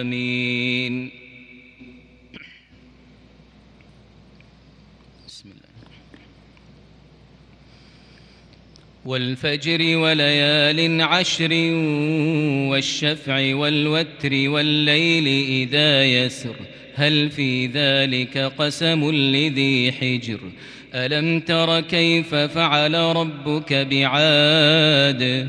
آمين. بسم الله. والفجر وليال عشر والشفع والوتر والليل إذا يسر هل في ذلك قسم لذي حجر؟ ألم تر كيف فعل ربك بعاد؟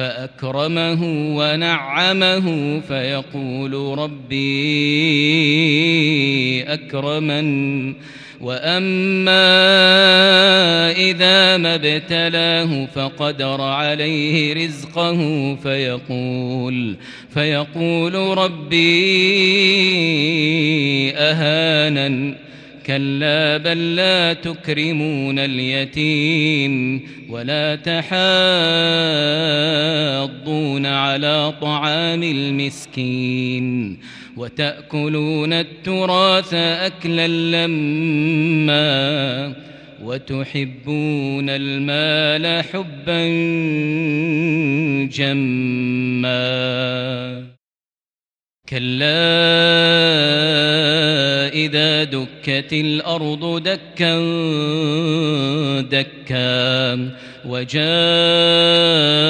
فأكرمه ونعمه فيقول ربي أكرمن. وأما إذا ما ابتلاه فقدر عليه رزقه فيقول فيقول ربي أهانن. كلا بل لا تكرمون اليتيم ولا تحاضون على طعام المسكين وتأكلون التراث أكلا لما وتحبون المال حبا جما. كلا إذا دكت الأرض دكا دكا وجاء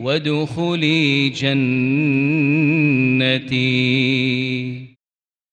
وادخلي جنتي.